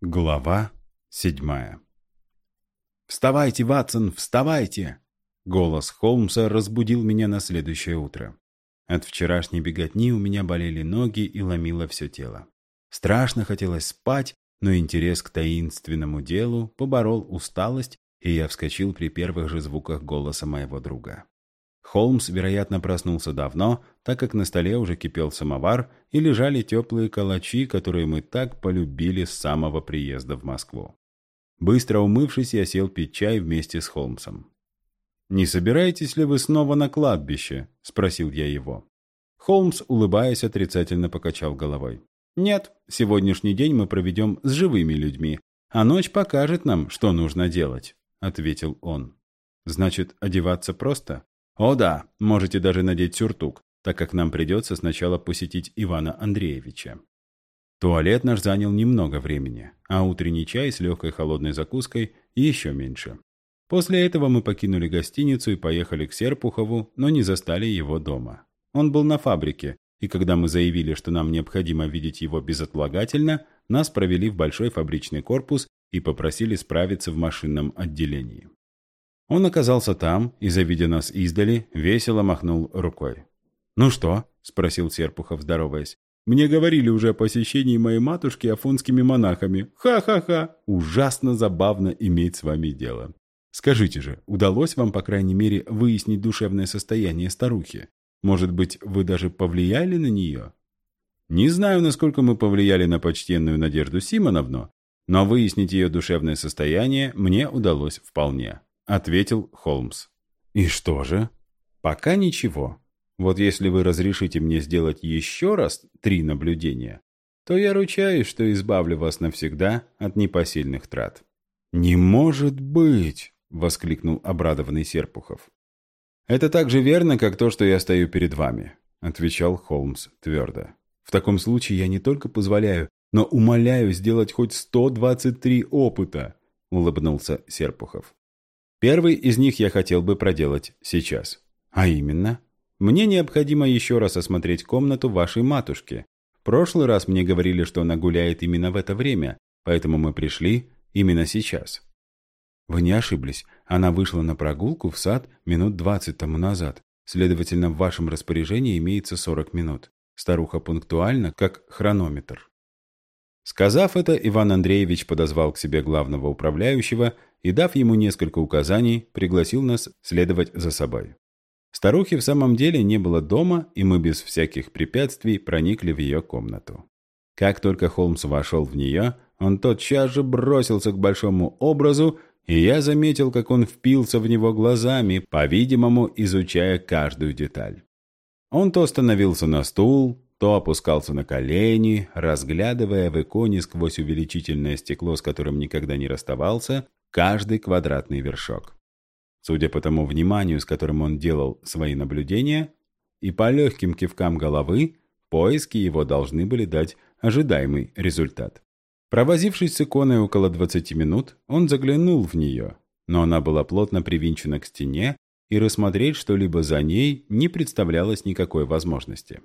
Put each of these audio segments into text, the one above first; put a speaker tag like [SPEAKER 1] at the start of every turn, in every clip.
[SPEAKER 1] Глава седьмая «Вставайте, Ватсон, вставайте!» Голос Холмса разбудил меня на следующее утро. От вчерашней беготни у меня болели ноги и ломило все тело. Страшно хотелось спать, но интерес к таинственному делу поборол усталость, и я вскочил при первых же звуках голоса моего друга. Холмс, вероятно, проснулся давно, так как на столе уже кипел самовар и лежали теплые калачи, которые мы так полюбили с самого приезда в Москву. Быстро умывшись, я сел пить чай вместе с Холмсом. «Не собираетесь ли вы снова на кладбище?» – спросил я его. Холмс, улыбаясь, отрицательно покачал головой. «Нет, сегодняшний день мы проведем с живыми людьми, а ночь покажет нам, что нужно делать», – ответил он. «Значит, одеваться просто?» О да, можете даже надеть сюртук, так как нам придется сначала посетить Ивана Андреевича. Туалет наш занял немного времени, а утренний чай с легкой холодной закуской еще меньше. После этого мы покинули гостиницу и поехали к Серпухову, но не застали его дома. Он был на фабрике, и когда мы заявили, что нам необходимо видеть его безотлагательно, нас провели в большой фабричный корпус и попросили справиться в машинном отделении. Он оказался там и, завидя нас издали, весело махнул рукой. «Ну что?» – спросил Серпухов, здороваясь. «Мне говорили уже о посещении моей матушки афонскими монахами. Ха-ха-ха! Ужасно забавно иметь с вами дело. Скажите же, удалось вам, по крайней мере, выяснить душевное состояние старухи? Может быть, вы даже повлияли на нее?» «Не знаю, насколько мы повлияли на почтенную Надежду Симоновну, но выяснить ее душевное состояние мне удалось вполне» ответил Холмс. «И что же?» «Пока ничего. Вот если вы разрешите мне сделать еще раз три наблюдения, то я ручаюсь, что избавлю вас навсегда от непосильных трат». «Не может быть!» — воскликнул обрадованный Серпухов. «Это так же верно, как то, что я стою перед вами», — отвечал Холмс твердо. «В таком случае я не только позволяю, но умоляю сделать хоть 123 опыта», — улыбнулся Серпухов. Первый из них я хотел бы проделать сейчас. А именно, мне необходимо еще раз осмотреть комнату вашей матушки. В прошлый раз мне говорили, что она гуляет именно в это время, поэтому мы пришли именно сейчас. Вы не ошиблись. Она вышла на прогулку в сад минут двадцать тому назад. Следовательно, в вашем распоряжении имеется сорок минут. Старуха пунктуальна, как хронометр. Сказав это, Иван Андреевич подозвал к себе главного управляющего и, дав ему несколько указаний, пригласил нас следовать за собой. Старухи в самом деле не было дома, и мы без всяких препятствий проникли в ее комнату. Как только Холмс вошел в нее, он тотчас же бросился к большому образу, и я заметил, как он впился в него глазами, по-видимому, изучая каждую деталь. Он то становился на стул, то опускался на колени, разглядывая в иконе сквозь увеличительное стекло, с которым никогда не расставался, каждый квадратный вершок. Судя по тому вниманию, с которым он делал свои наблюдения, и по легким кивкам головы, поиски его должны были дать ожидаемый результат. Провозившись с иконой около 20 минут, он заглянул в нее, но она была плотно привинчена к стене, и рассмотреть что-либо за ней не представлялось никакой возможности.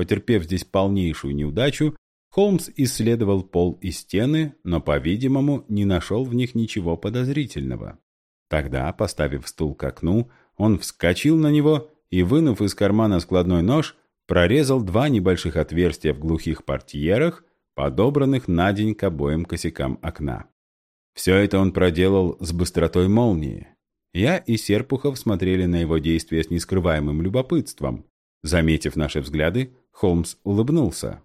[SPEAKER 1] Потерпев здесь полнейшую неудачу, Холмс исследовал пол и стены, но, по-видимому, не нашел в них ничего подозрительного. Тогда, поставив стул к окну, он вскочил на него и, вынув из кармана складной нож, прорезал два небольших отверстия в глухих портьерах, подобранных на день к обоим косякам окна. Все это он проделал с быстротой молнии. Я и Серпухов смотрели на его действия с нескрываемым любопытством. Заметив наши взгляды, Холмс улыбнулся.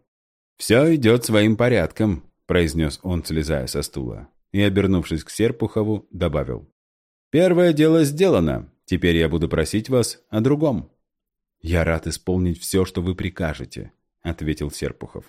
[SPEAKER 1] «Все идет своим порядком», – произнес он, слезая со стула. И, обернувшись к Серпухову, добавил. «Первое дело сделано. Теперь я буду просить вас о другом». «Я рад исполнить все, что вы прикажете», – ответил Серпухов.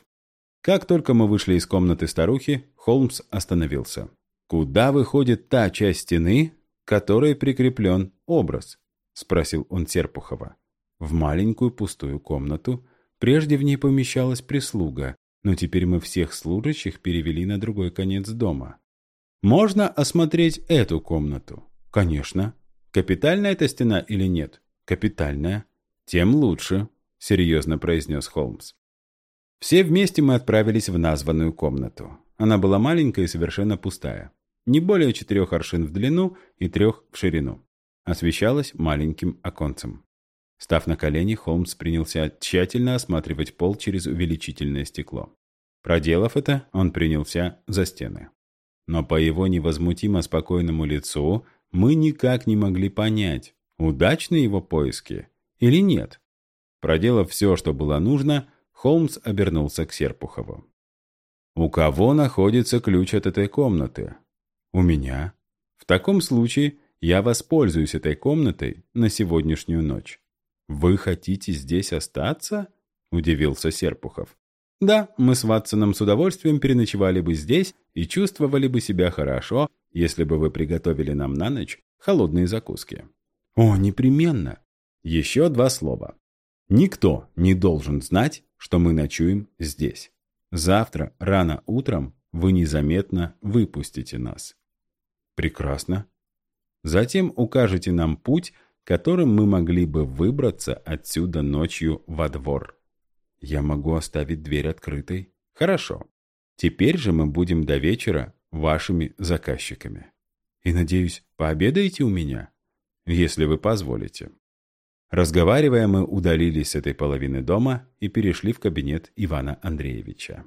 [SPEAKER 1] Как только мы вышли из комнаты старухи, Холмс остановился. «Куда выходит та часть стены, которой прикреплен образ?» – спросил он Серпухова. «В маленькую пустую комнату, Прежде в ней помещалась прислуга, но теперь мы всех служащих перевели на другой конец дома. Можно осмотреть эту комнату? Конечно. Капитальная эта стена или нет? Капитальная. Тем лучше, серьезно произнес Холмс. Все вместе мы отправились в названную комнату. Она была маленькая и совершенно пустая. Не более четырех аршин в длину и трех в ширину. Освещалась маленьким оконцем. Став на колени, Холмс принялся тщательно осматривать пол через увеличительное стекло. Проделав это, он принялся за стены. Но по его невозмутимо спокойному лицу мы никак не могли понять, удачны его поиски или нет. Проделав все, что было нужно, Холмс обернулся к Серпухову. «У кого находится ключ от этой комнаты?» «У меня. В таком случае я воспользуюсь этой комнатой на сегодняшнюю ночь». «Вы хотите здесь остаться?» – удивился Серпухов. «Да, мы с Ватсоном с удовольствием переночевали бы здесь и чувствовали бы себя хорошо, если бы вы приготовили нам на ночь холодные закуски». «О, непременно!» Еще два слова. Никто не должен знать, что мы ночуем здесь. Завтра, рано утром, вы незаметно выпустите нас. Прекрасно. Затем укажете нам путь, которым мы могли бы выбраться отсюда ночью во двор. Я могу оставить дверь открытой? Хорошо. Теперь же мы будем до вечера вашими заказчиками. И, надеюсь, пообедаете у меня, если вы позволите. Разговаривая, мы удалились с этой половины дома и перешли в кабинет Ивана Андреевича.